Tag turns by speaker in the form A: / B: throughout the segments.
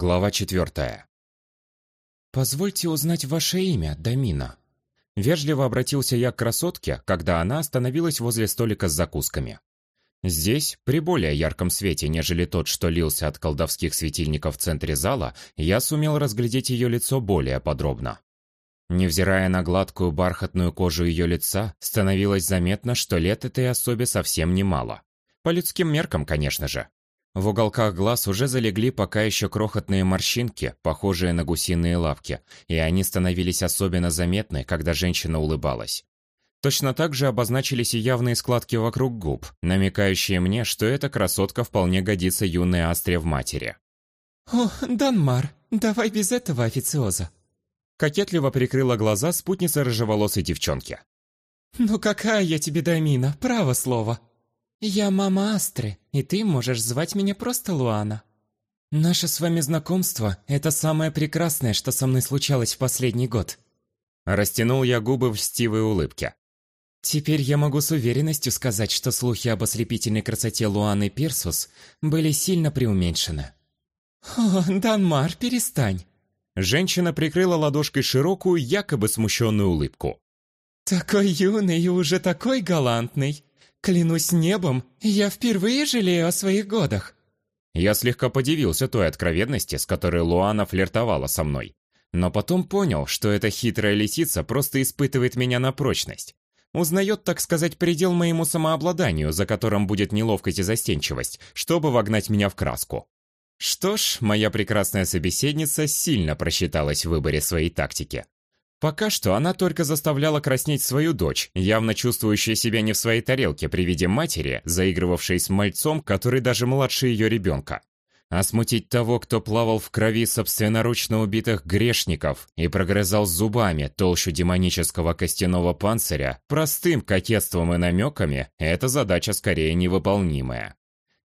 A: Глава четвертая. «Позвольте узнать ваше имя, Дамина». Вежливо обратился я к красотке, когда она остановилась возле столика с закусками. Здесь, при более ярком свете, нежели тот, что лился от колдовских светильников в центре зала, я сумел разглядеть ее лицо более подробно. Невзирая на гладкую бархатную кожу ее лица, становилось заметно, что лет этой особе совсем немало. По людским меркам, конечно же. В уголках глаз уже залегли пока еще крохотные морщинки, похожие на гусиные лапки, и они становились особенно заметны, когда женщина улыбалась. Точно так же обозначились и явные складки вокруг губ, намекающие мне, что эта красотка вполне годится юной астре в матери.
B: «О, Данмар, давай без этого официоза!»
A: Кокетливо прикрыла глаза спутница рыжеволосой девчонки.
B: «Ну какая я тебе Дамина, право слово!» «Я мама Астры, и ты можешь звать меня просто Луана». «Наше с вами знакомство – это самое прекрасное, что со мной случалось в последний год».
A: Растянул я губы в льстивой улыбке.
B: «Теперь я могу с уверенностью сказать, что слухи об ослепительной красоте Луаны Персус были сильно преуменьшены». «О, Данмар, перестань!»
A: Женщина прикрыла ладошкой широкую, якобы смущенную улыбку.
B: «Такой юный и уже такой галантный!» Клянусь небом, я впервые жалею о своих годах.
A: Я слегка подивился той откровенности, с которой Луана флиртовала со мной. Но потом понял, что эта хитрая лисица просто испытывает меня на прочность. Узнает, так сказать, предел моему самообладанию, за которым будет неловкость и застенчивость, чтобы вогнать меня в краску. Что ж, моя прекрасная собеседница сильно просчиталась в выборе своей тактики. Пока что она только заставляла краснеть свою дочь, явно чувствующая себя не в своей тарелке при виде матери, заигрывавшей с мальцом, который даже младше ее ребенка. А смутить того, кто плавал в крови собственноручно убитых грешников и прогрызал зубами толщу демонического костяного панциря, простым кокетством и намеками, это задача скорее невыполнимая.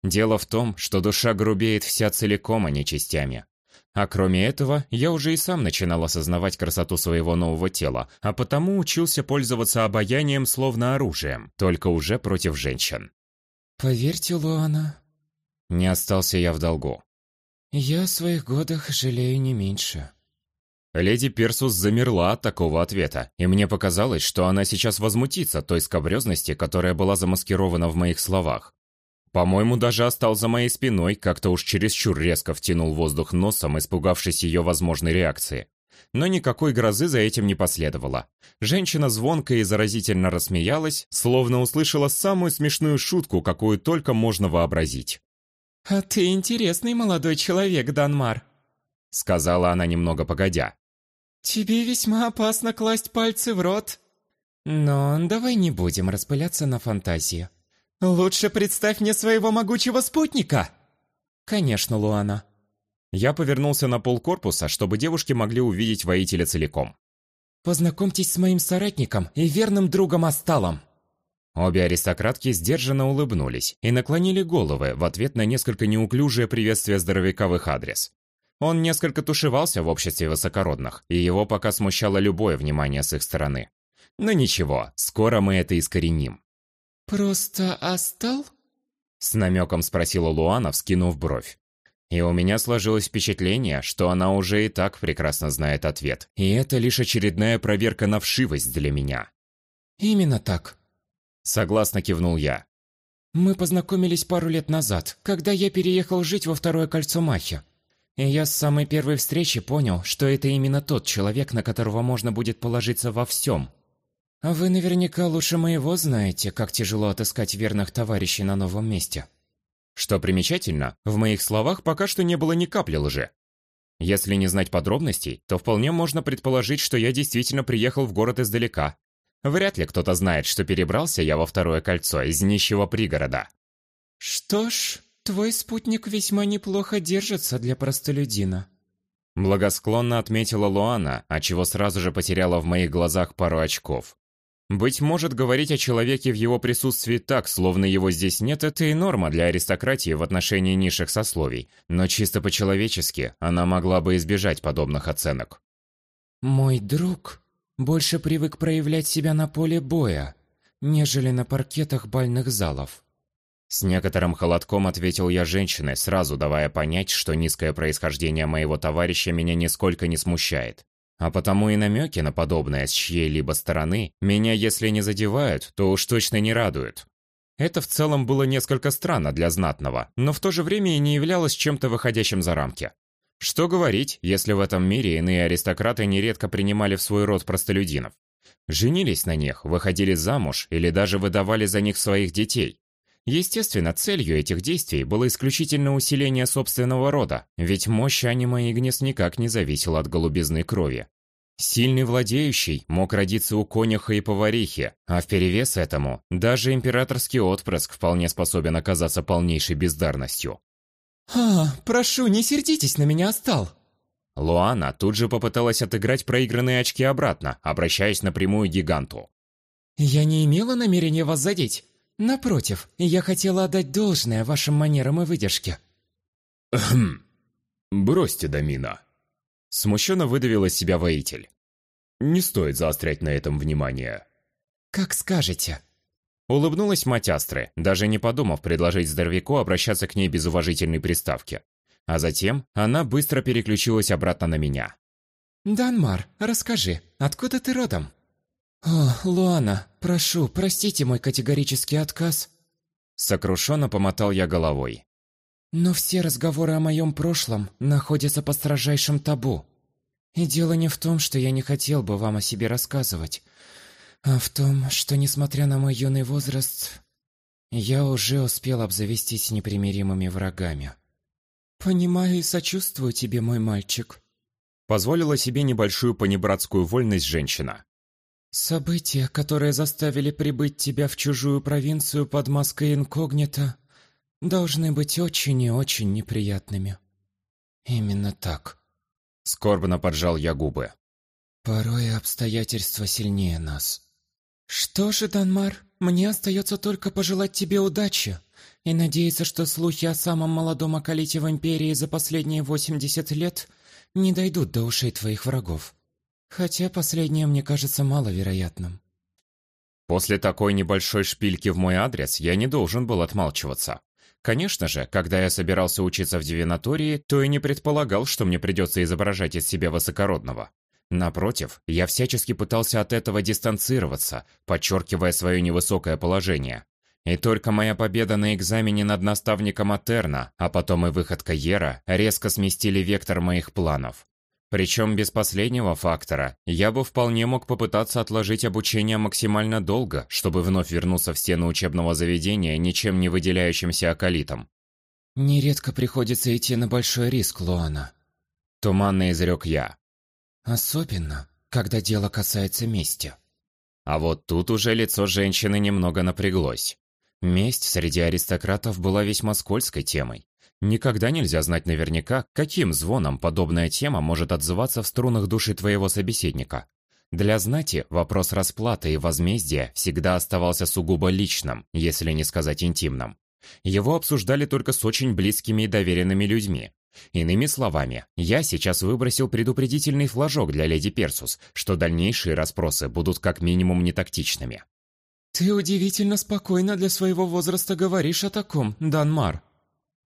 A: Дело в том, что душа грубеет вся целиком, а не частями. А кроме этого, я уже и сам начинал осознавать красоту своего нового тела, а потому учился пользоваться обаянием словно оружием, только уже против женщин.
B: «Поверьте, Луана...»
A: Не остался я в долгу.
B: «Я о своих годах жалею не меньше».
A: Леди Персус замерла от такого ответа, и мне показалось, что она сейчас возмутится той скобрезности, которая была замаскирована в моих словах. По-моему, даже остался за моей спиной, как-то уж чересчур резко втянул воздух носом, испугавшись ее возможной реакции. Но никакой грозы за этим не последовало. Женщина звонко и заразительно рассмеялась, словно услышала самую смешную шутку, какую только можно вообразить.
B: «А ты интересный молодой человек, Данмар», —
A: сказала она немного погодя.
B: «Тебе весьма опасно класть пальцы в рот. Но давай не будем распыляться на фантазии. «Лучше представь мне своего могучего спутника!» «Конечно, Луана».
A: Я повернулся на пол корпуса, чтобы девушки могли увидеть воителя целиком.
B: «Познакомьтесь с моим соратником и верным другом Асталом!»
A: Обе аристократки сдержанно улыбнулись и наклонили головы в ответ на несколько неуклюжее приветствие здоровяка в их адрес. Он несколько тушевался в обществе высокородных, и его пока смущало любое внимание с их стороны. Но ничего, скоро мы это искореним.
B: «Просто остал?»
A: С намеком спросила Луана, вскинув бровь. И у меня сложилось впечатление, что она уже и так прекрасно знает ответ. И это лишь очередная проверка на вшивость для меня.
B: «Именно так», —
A: согласно кивнул я.
B: «Мы познакомились пару лет назад, когда я переехал жить во второе кольцо Махи. И я с самой первой встречи понял, что это именно тот человек, на которого можно будет положиться во всем, а вы наверняка лучше моего знаете, как тяжело отыскать верных товарищей на новом месте.
A: Что примечательно, в моих словах пока что не было ни капли лжи. Если не знать подробностей, то вполне можно предположить, что я действительно приехал в город издалека. Вряд ли кто-то знает, что перебрался я во второе кольцо из нищего пригорода.
B: Что ж, твой спутник весьма неплохо держится для простолюдина.
A: Благосклонно отметила Луана, а чего сразу же потеряла в моих глазах пару очков. Быть может, говорить о человеке в его присутствии так, словно его здесь нет, это и норма для аристократии в отношении низших сословий, но чисто по-человечески она могла бы избежать подобных оценок.
B: «Мой друг больше привык проявлять себя на поле боя, нежели на паркетах бальных залов»,
A: С некоторым холодком ответил я женщине, сразу давая понять, что низкое происхождение моего товарища меня нисколько не смущает. А потому и намеки на подобное с чьей-либо стороны меня, если не задевают, то уж точно не радуют. Это в целом было несколько странно для знатного, но в то же время и не являлось чем-то выходящим за рамки. Что говорить, если в этом мире иные аристократы нередко принимали в свой род простолюдинов. Женились на них, выходили замуж или даже выдавали за них своих детей. Естественно, целью этих действий было исключительно усиление собственного рода, ведь мощь анима Игнис никак не зависела от голубизны крови. Сильный владеющий мог родиться у конюха и поварихи, а в перевес этому даже императорский отпрыск вполне способен оказаться полнейшей бездарностью.
B: «А, прошу, не сердитесь на меня, Остал!»
A: Луана тут же попыталась отыграть проигранные очки обратно, обращаясь напрямую к гиганту.
B: «Я не имела намерения вас задеть. Напротив, я хотела отдать должное вашим манерам и выдержке.
A: Хм. Бросьте, Дамина. Смущенно выдавил из себя воитель. Не стоит заострять на этом внимание.
B: Как скажете.
A: Улыбнулась мать Астры, даже не подумав предложить здоровяку обращаться к ней без уважительной приставки. А затем она быстро переключилась обратно на меня.
B: «Данмар, расскажи, откуда ты родом?» «О, Луана, прошу, простите мой категорический отказ».
A: Сокрушенно помотал я головой.
B: «Но все разговоры о моем прошлом находятся под строжайшим табу. И дело не в том, что я не хотел бы вам о себе рассказывать, а в том, что, несмотря на мой юный возраст, я уже успел обзавестись непримиримыми врагами. Понимаю и сочувствую тебе, мой мальчик».
A: Позволила себе небольшую понебратскую вольность женщина.
B: События, которые заставили прибыть тебя в чужую провинцию под маской инкогнито, должны быть очень и очень неприятными. Именно так.
A: Скорбно поджал я губы.
B: Порой обстоятельства сильнее нас. Что же, Данмар, мне остается только пожелать тебе удачи и надеяться, что слухи о самом молодом околите в Империи за последние 80 лет не дойдут до ушей твоих врагов. Хотя последнее мне кажется маловероятным.
A: После такой небольшой шпильки в мой адрес я не должен был отмалчиваться. Конечно же, когда я собирался учиться в дивинатории, то и не предполагал, что мне придется изображать из себя высокородного. Напротив, я всячески пытался от этого дистанцироваться, подчеркивая свое невысокое положение. И только моя победа на экзамене над наставником Атерна, а потом и выход Каера, резко сместили вектор моих планов. Причем без последнего фактора я бы вполне мог попытаться отложить обучение максимально долго, чтобы вновь вернуться в стену учебного заведения ничем не выделяющимся околитом.
B: «Нередко приходится идти на большой риск, Луана», —
A: туманно изрек я.
B: «Особенно, когда дело касается мести».
A: А вот тут уже лицо женщины немного напряглось. Месть среди аристократов была весьма скользкой темой. Никогда нельзя знать наверняка, каким звоном подобная тема может отзываться в струнах души твоего собеседника. Для знати вопрос расплаты и возмездия всегда оставался сугубо личным, если не сказать интимным. Его обсуждали только с очень близкими и доверенными людьми. Иными словами, я сейчас выбросил предупредительный флажок для леди Персус, что дальнейшие расспросы будут как минимум нетактичными.
B: «Ты удивительно спокойно для своего возраста говоришь о таком, Данмар»,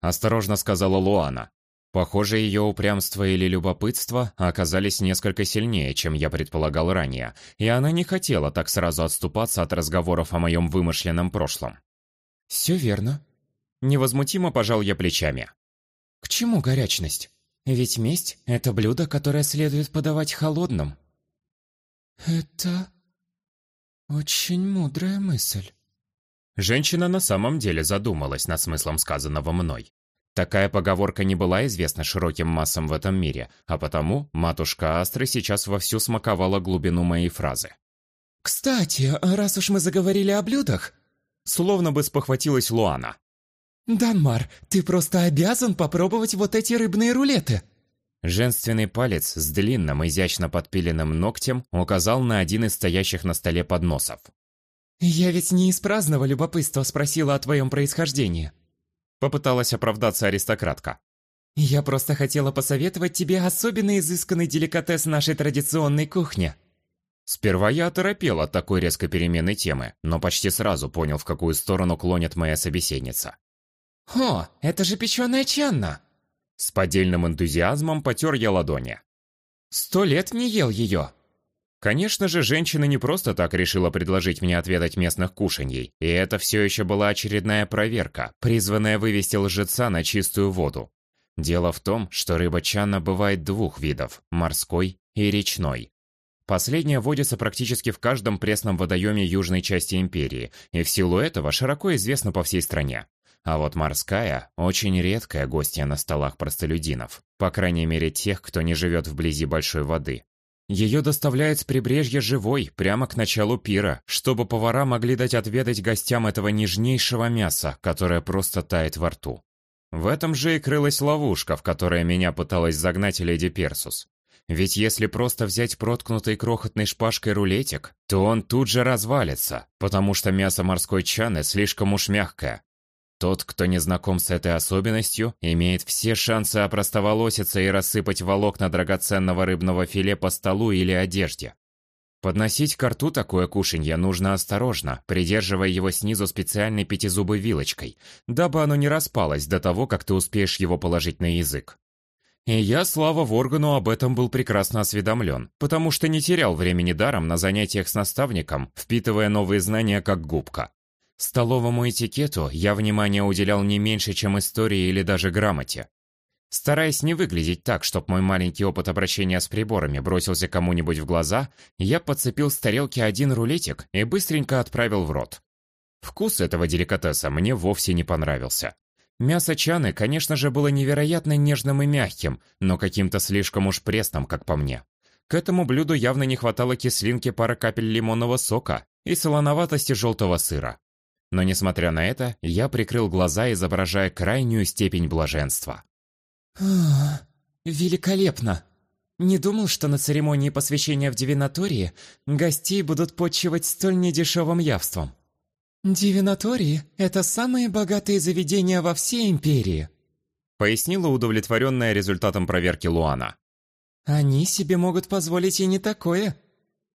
A: осторожно сказала Луана. Похоже, ее упрямство или любопытство оказались несколько сильнее, чем я предполагал ранее, и она не хотела так сразу отступаться от разговоров о моем вымышленном прошлом.
B: «Все верно».
A: Невозмутимо пожал я плечами.
B: «К чему горячность? Ведь месть — это блюдо, которое следует подавать холодным». «Это очень мудрая мысль».
A: Женщина на самом деле задумалась над смыслом сказанного мной. Такая поговорка не была известна широким массам в этом мире, а потому матушка Астры сейчас вовсю смаковала глубину моей фразы.
B: «Кстати, раз уж мы заговорили о блюдах...»
A: Словно бы спохватилась Луана.
B: «Данмар, ты просто обязан попробовать вот эти рыбные рулеты!»
A: Женственный палец с длинным, изящно подпиленным ногтем указал на один из стоящих на столе подносов.
B: «Я ведь не из праздного любопытства спросила о твоем происхождении».
A: Попыталась оправдаться аристократка.
B: «Я просто хотела посоветовать тебе особенно изысканный деликатес нашей традиционной кухни».
A: Сперва я оторопел от такой резкой перемены темы, но почти сразу понял, в какую сторону клонит моя собеседница.
B: «О, это же печеная чанна!»
A: С поддельным энтузиазмом потер я ладони.
B: «Сто лет не ел ее!»
A: Конечно же, женщина не просто так решила предложить мне отведать местных кушаньей, и это все еще была очередная проверка, призванная вывести лжеца на чистую воду. Дело в том, что рыба чанна бывает двух видов – морской и речной. Последняя водится практически в каждом пресном водоеме южной части империи, и в силу этого широко известна по всей стране. А вот морская – очень редкая гостья на столах простолюдинов, по крайней мере тех, кто не живет вблизи большой воды. Ее доставляют с прибрежья живой, прямо к началу пира, чтобы повара могли дать отведать гостям этого нежнейшего мяса, которое просто тает во рту. В этом же и крылась ловушка, в которой меня пыталась загнать леди Персус. Ведь если просто взять проткнутый крохотной шпажкой рулетик, то он тут же развалится, потому что мясо морской чаны слишком уж мягкое, тот, кто не знаком с этой особенностью, имеет все шансы опростоволоситься и рассыпать волокна драгоценного рыбного филе по столу или одежде. Подносить к рту такое кушанье нужно осторожно, придерживая его снизу специальной пятизубой вилочкой, дабы оно не распалось до того, как ты успеешь его положить на язык. И я, слава Воргану, об этом был прекрасно осведомлен, потому что не терял времени даром на занятиях с наставником, впитывая новые знания как губка. Столовому этикету я внимание уделял не меньше, чем истории или даже грамоте. Стараясь не выглядеть так, чтоб мой маленький опыт обращения с приборами бросился кому-нибудь в глаза, я подцепил с тарелки один рулетик и быстренько отправил в рот. Вкус этого деликатеса мне вовсе не понравился. Мясо чаны, конечно же, было невероятно нежным и мягким, но каким-то слишком уж пресным, как по мне. К этому блюду явно не хватало кислинки пары капель лимонного сока и солоноватости желтого сыра. Но несмотря на это, я прикрыл глаза, изображая крайнюю степень блаженства.
B: великолепно! Не думал, что на церемонии посвящения в Дивинатории гостей будут почивать столь недешевым явством. Дивинатории – это самые богатые заведения во всей империи,
A: пояснила удовлетворенная результатом проверки Луана.
B: Они себе могут позволить и не такое.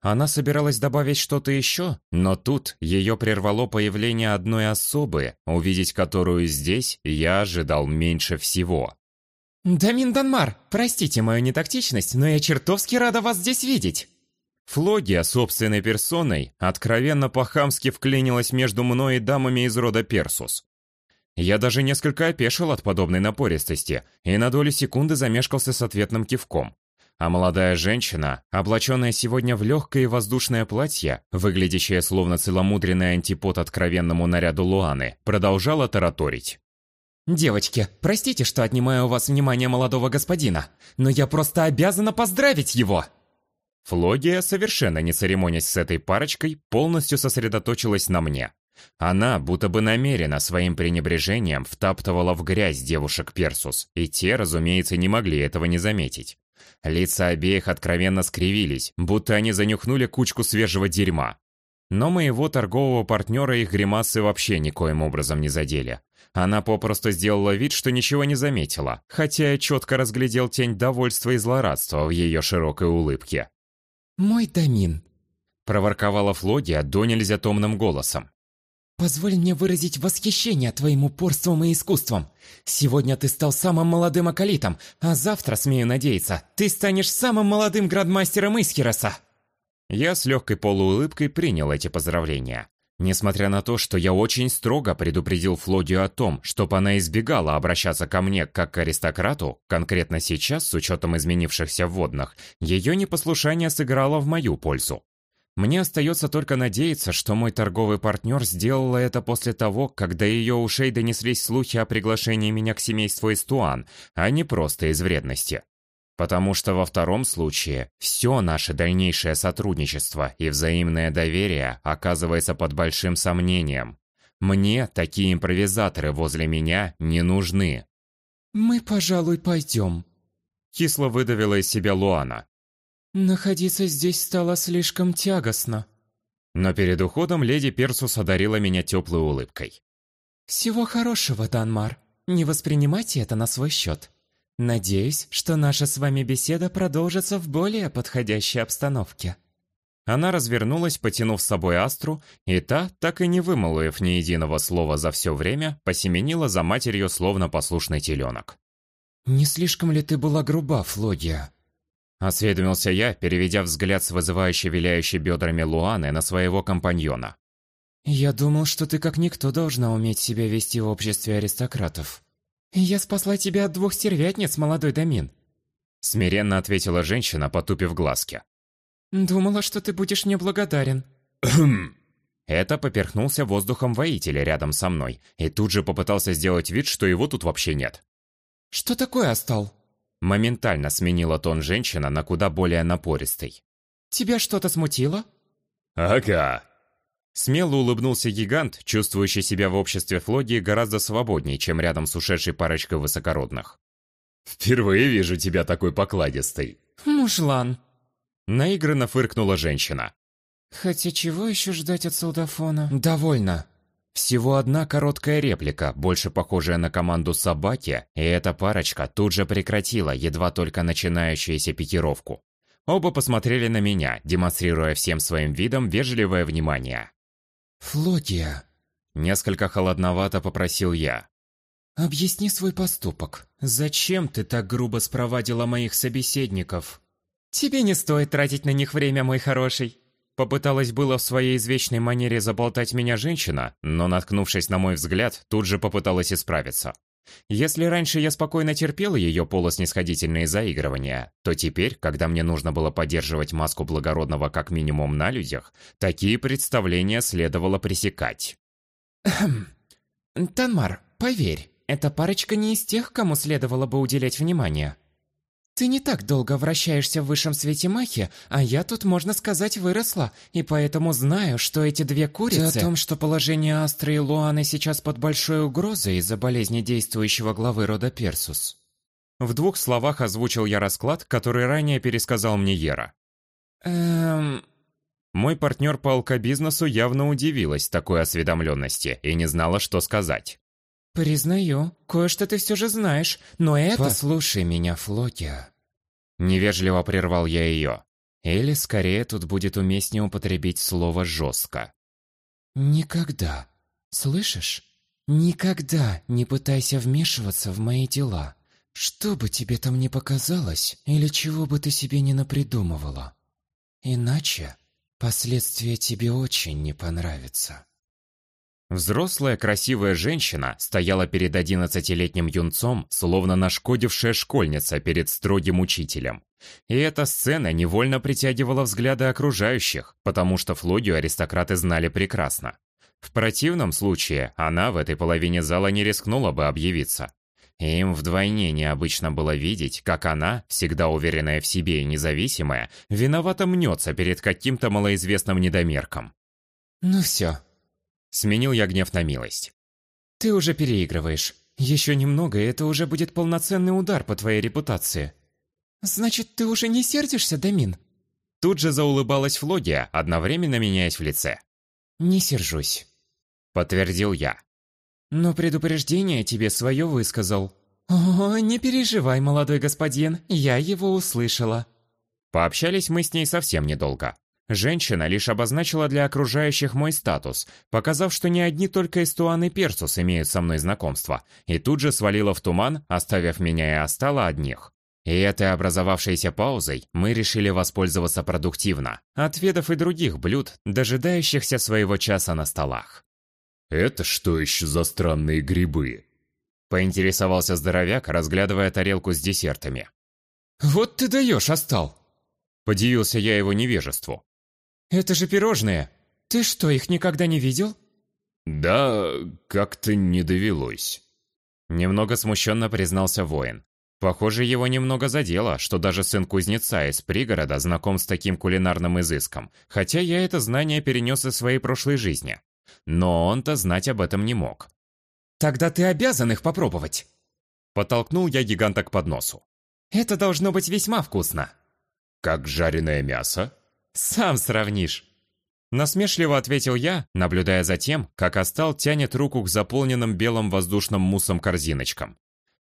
A: Она собиралась добавить что-то еще, но тут ее прервало появление одной особы, увидеть которую здесь я ожидал меньше всего.
B: «Дамин Данмар, простите мою нетактичность, но я чертовски рада вас здесь видеть!»
A: Флогия собственной персоной откровенно по-хамски вклинилась между мной и дамами из рода Персус. Я даже несколько опешил от подобной напористости и на долю секунды замешкался с ответным кивком а молодая женщина, облаченная сегодня в легкое воздушное платье, выглядящее словно целомудренный антипод откровенному наряду Луаны, продолжала тараторить.
B: «Девочки, простите, что отнимаю у вас внимание молодого господина, но я просто обязана поздравить его!»
A: Флогия, совершенно не церемонясь с этой парочкой, полностью сосредоточилась на мне. Она, будто бы намеренно своим пренебрежением, втаптывала в грязь девушек Персус, и те, разумеется, не могли этого не заметить. Лица обеих откровенно скривились, будто они занюхнули кучку свежего дерьма. Но моего торгового партнера их гримасы вообще никоим образом не задели. Она попросту сделала вид, что ничего не заметила, хотя я четко разглядел тень довольства и злорадства в ее широкой улыбке.
B: «Мой Дамин», —
A: проворковала Флогия до нельзя томным голосом.
B: «Позволь мне выразить восхищение твоим упорством и искусством. Сегодня ты стал самым молодым Акалитом, а завтра, смею надеяться, ты станешь самым молодым градмастером Исхироса!»
A: Я с легкой полуулыбкой принял эти поздравления. Несмотря на то, что я очень строго предупредил Флодию о том, чтоб она избегала обращаться ко мне как к аристократу, конкретно сейчас, с учетом изменившихся вводных, ее непослушание сыграло в мою пользу. Мне остается только надеяться, что мой торговый партнер сделала это после того, когда ее ушей донеслись слухи о приглашении меня к семейству Эстуан, а не просто из вредности. Потому что во втором случае все наше дальнейшее сотрудничество и взаимное доверие оказывается под большим сомнением. Мне такие импровизаторы возле меня не нужны.
B: «Мы, пожалуй, пойдем», —
A: кисло выдавила из себя Луана.
B: Находиться здесь стало слишком тягостно.
A: Но перед уходом леди Персус одарила меня теплой улыбкой.
B: Всего хорошего, Данмар. Не воспринимайте это на свой счет. Надеюсь, что наша с вами беседа продолжится в более подходящей обстановке.
A: Она развернулась, потянув с собой Астру, и та, так и не вымолвив ни единого слова за все время, посеменила за матерью, словно послушный теленок.
B: «Не слишком ли ты была груба, Флогия?»
A: Осведомился я, переведя взгляд с вызывающей виляющей бедрами Луаны на своего компаньона.
B: «Я думал, что ты как никто должна уметь себя вести в обществе аристократов». «Я спасла тебя от двух стервятниц, молодой Дамин»,
A: смиренно ответила женщина, потупив глазки.
B: «Думала, что ты будешь мне благодарен».
A: Это поперхнулся воздухом воителя рядом со мной и тут же попытался сделать вид, что его тут вообще нет.
B: «Что такое, Астал?»
A: Моментально сменила тон женщина на куда более напористый.
B: «Тебя что-то смутило?»
A: «Ага». Смело улыбнулся гигант, чувствующий себя в обществе Флогии гораздо свободнее, чем рядом с ушедшей парочкой высокородных. «Впервые вижу тебя такой покладистой».
B: «Мужлан»,
A: Наигранно фыркнула женщина.
B: «Хотя чего еще ждать от солдафона?» «Довольно».
A: Всего одна короткая реплика, больше похожая на команду собаки, и эта парочка тут же прекратила едва только начинающуюся пикировку. Оба посмотрели на меня, демонстрируя всем своим видом вежливое внимание.
B: «Флогия», —
A: несколько холодновато попросил я.
B: «Объясни свой поступок. Зачем ты так грубо спровадила моих собеседников?» «Тебе не стоит тратить на них время, мой хороший».
A: Попыталась было в своей извечной манере заболтать меня женщина, но, наткнувшись на мой взгляд, тут же попыталась исправиться. Если раньше я спокойно терпела ее полуснисходительные заигрывания, то теперь, когда мне нужно было поддерживать маску благородного как минимум на людях, такие представления следовало пресекать.
B: «Танмар, поверь, эта парочка не из тех, кому следовало бы уделять внимание», ты не так долго вращаешься в высшем свете Махи, а я тут, можно сказать, выросла, и поэтому знаю, что эти две курицы... Ты о том, что положение Астры и Луаны сейчас под большой угрозой из-за болезни действующего главы рода Персус.
A: В двух словах озвучил я расклад, который ранее пересказал мне Ера.
B: Эм...
A: Мой партнер по алкобизнесу явно удивилась такой осведомленности и не знала, что сказать.
B: «Признаю, кое-что ты все же знаешь, но это...» «Послушай меня, Флокия».
A: Невежливо прервал я ее. Или, скорее, тут будет уместнее употребить слово «жестко».
B: «Никогда, слышишь? Никогда не пытайся вмешиваться в мои дела. Что бы тебе там ни показалось, или чего бы ты себе не напридумывала. Иначе последствия тебе очень не понравятся».
A: Взрослая красивая женщина стояла перед одиннадцатилетним юнцом, словно нашкодившая школьница перед строгим учителем. И эта сцена невольно притягивала взгляды окружающих, потому что Флогию аристократы знали прекрасно. В противном случае она в этой половине зала не рискнула бы объявиться. Им вдвойне необычно было видеть, как она, всегда уверенная в себе и независимая, виновато мнется перед каким-то малоизвестным недомерком.
B: «Ну все,
A: Сменил я гнев на милость.
B: «Ты уже переигрываешь. Еще немного, и это уже будет полноценный удар по твоей репутации». «Значит, ты уже не сердишься, Дамин?»
A: Тут же заулыбалась Флогия, одновременно меняясь в лице.
B: «Не сержусь», —
A: подтвердил я.
B: «Но предупреждение тебе свое высказал». «О, не переживай, молодой господин, я его услышала».
A: Пообщались мы с ней совсем недолго. Женщина лишь обозначила для окружающих мой статус, показав, что не одни только Эстуан и Персус имеют со мной знакомство, и тут же свалила в туман, оставив меня и остала одних. И этой образовавшейся паузой мы решили воспользоваться продуктивно, отведав и других блюд, дожидающихся своего часа на столах.
C: «Это что еще за странные грибы?»
A: Поинтересовался здоровяк, разглядывая тарелку с десертами.
B: «Вот ты даешь, Остал!»
A: Подивился я его невежеству.
B: Это же пирожные. Ты что, их никогда не видел?
C: Да, как-то не довелось.
A: Немного смущенно признался воин. Похоже, его немного задело, что даже сын кузнеца из пригорода знаком с таким кулинарным изыском, хотя я это знание перенес из своей прошлой жизни. Но он-то знать об этом не мог.
B: «Тогда ты обязан их попробовать!»
A: Подтолкнул я гиганта к подносу.
B: «Это должно быть весьма вкусно!»
C: «Как жареное мясо?»
A: «Сам сравнишь!» Насмешливо ответил я, наблюдая за тем, как Астал тянет руку к заполненным белым воздушным муссом корзиночкам.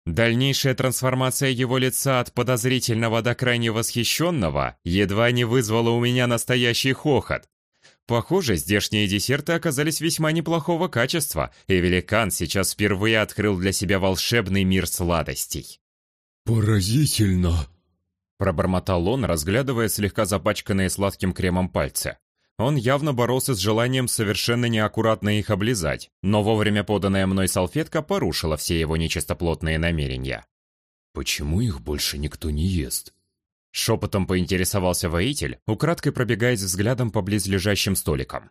A: Дальнейшая трансформация его лица от подозрительного до крайне восхищенного едва не вызвала у меня настоящий хохот. Похоже, здешние десерты оказались весьма неплохого качества, и великан сейчас впервые открыл для себя волшебный мир сладостей.
C: «Поразительно!»
A: Пробормотал он, разглядывая слегка запачканные сладким кремом пальцы. Он явно боролся с желанием совершенно неаккуратно их облизать, но вовремя поданная мной салфетка порушила все его нечистоплотные намерения.
C: «Почему их больше никто не ест?»
A: Шепотом поинтересовался воитель, украдкой пробегаясь взглядом по близлежащим столикам.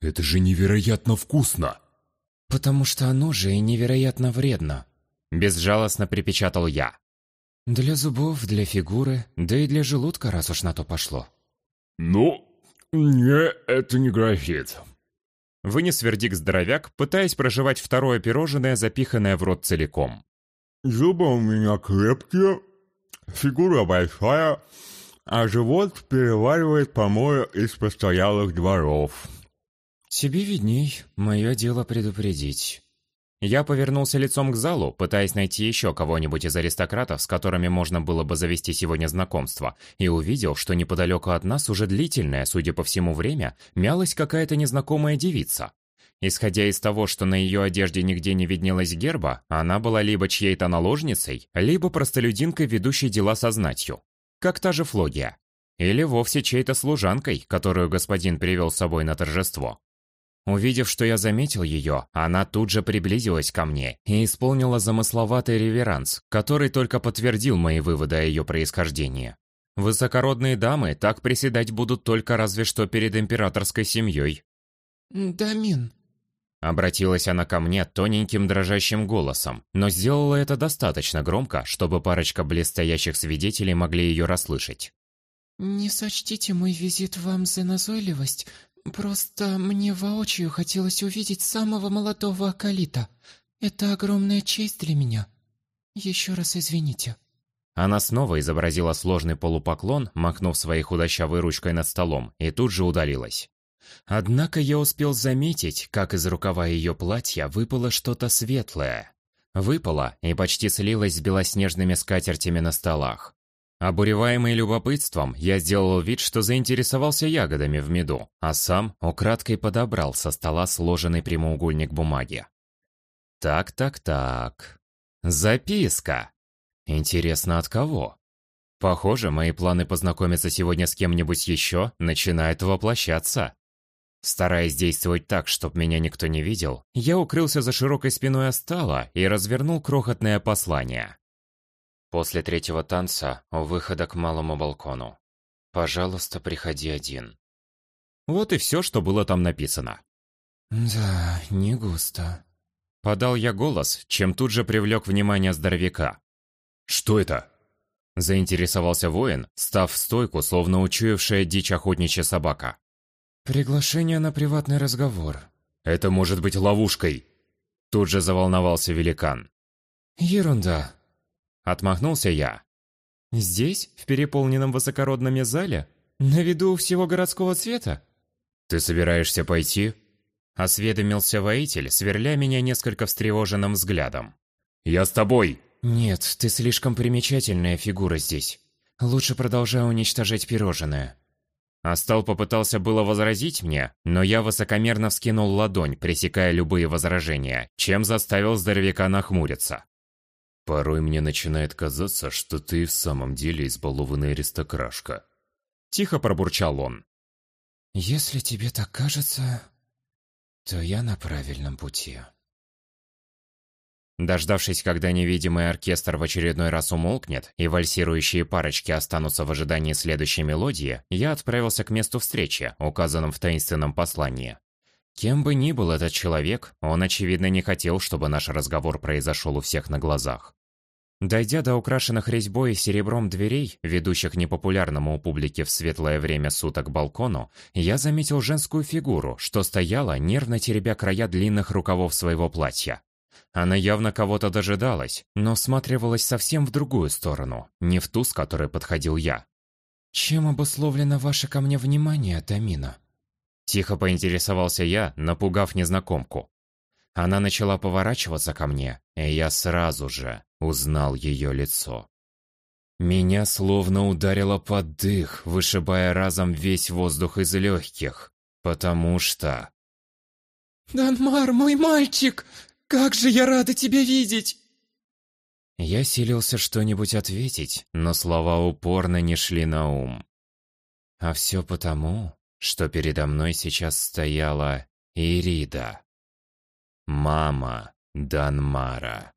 C: «Это же невероятно вкусно!»
B: «Потому что оно же и невероятно вредно», –
A: безжалостно припечатал я.
B: «Для зубов, для фигуры, да и для желудка, раз уж на то пошло».
C: «Ну, мне это не грозит».
A: Вынес вердикт здоровяк, пытаясь проживать второе пирожное, запиханное в рот целиком.
D: «Зубы у меня крепкие, Фигура большая, а живот переваривает помои из постоялых дворов.
B: Тебе видней, мое дело предупредить.
A: Я повернулся лицом к залу, пытаясь найти еще кого-нибудь из аристократов, с которыми можно было бы завести сегодня знакомство, и увидел, что неподалеку от нас уже длительное, судя по всему, время мялась какая-то незнакомая девица. Исходя из того, что на ее одежде нигде не виднелось герба, она была либо чьей-то наложницей, либо простолюдинкой, ведущей дела со знатью. Как та же Флогия. Или вовсе чьей-то служанкой, которую господин привел с собой на торжество. Увидев, что я заметил ее, она тут же приблизилась ко мне и исполнила замысловатый реверанс, который только подтвердил мои выводы о ее происхождении. Высокородные дамы так приседать будут только разве что перед императорской семьей.
E: «Дамин»,
A: Обратилась она ко мне тоненьким дрожащим голосом, но сделала это достаточно громко, чтобы парочка блестящих свидетелей могли ее расслышать.
E: «Не сочтите мой визит вам за назойливость, просто мне воочию хотелось увидеть самого молодого Акалита. Это огромная честь для меня. Еще раз извините».
A: Она снова изобразила сложный полупоклон, махнув своей худощавой ручкой над столом, и тут же удалилась. Однако я успел заметить, как из рукава ее платья выпало что-то светлое. Выпало и почти слилось с белоснежными скатертями на столах. Обуреваемый любопытством, я сделал вид, что заинтересовался ягодами в меду, а сам украдкой подобрал со стола сложенный прямоугольник бумаги. Так-так-так. Записка. Интересно, от кого? Похоже, мои планы познакомиться сегодня с кем-нибудь еще начинают воплощаться. Стараясь действовать так, чтобы меня никто не видел, я укрылся за широкой спиной Астала и развернул крохотное послание. После третьего танца у выхода к малому балкону. Пожалуйста, приходи один. Вот и все, что было там написано.
B: «Да, не густо», —
A: подал я голос, чем тут же привлек внимание здоровяка.
C: «Что это?»
A: Заинтересовался воин, став в стойку, словно учуявшая дичь охотничья собака.
B: «Приглашение на приватный разговор».
A: «Это может быть ловушкой!» Тут же заволновался великан.
B: «Ерунда!»
A: Отмахнулся я.
B: «Здесь, в переполненном высокородном зале? На виду всего городского цвета?»
A: «Ты собираешься пойти?» Осведомился воитель, сверля меня несколько встревоженным взглядом. «Я с тобой!»
B: «Нет, ты слишком примечательная фигура здесь. Лучше продолжай уничтожать пирожное».
A: Астал попытался было возразить мне, но я высокомерно вскинул ладонь, пресекая любые возражения, чем заставил здоровяка нахмуриться.
C: «Порой мне начинает казаться, что ты в самом деле избалованная аристокрашка».
A: Тихо пробурчал он.
B: «Если тебе так кажется, то я на правильном пути».
A: Дождавшись, когда невидимый оркестр в очередной раз умолкнет и вальсирующие парочки останутся в ожидании следующей мелодии, я отправился к месту встречи, указанном в таинственном послании. Кем бы ни был этот человек, он, очевидно, не хотел, чтобы наш разговор произошел у всех на глазах. Дойдя до украшенных резьбой и серебром дверей, ведущих непопулярному у публики в светлое время суток балкону, я заметил женскую фигуру, что стояла, нервно теребя края длинных рукавов своего платья. Она явно кого-то дожидалась, но всматривалась совсем в другую сторону, не в ту, с которой подходил я.
B: «Чем обусловлено ваше ко мне внимание, Тамина?»
A: Тихо поинтересовался я, напугав незнакомку. Она начала поворачиваться ко мне, и я сразу же узнал ее лицо. Меня словно ударило под дых, вышибая разом весь воздух из легких, потому что...
E: «Данмар, мой мальчик! Как же я рада тебя видеть!»
A: Я силился что-нибудь ответить, но слова упорно не шли на ум. А все потому, что передо мной сейчас стояла Ирида. Мама Данмара.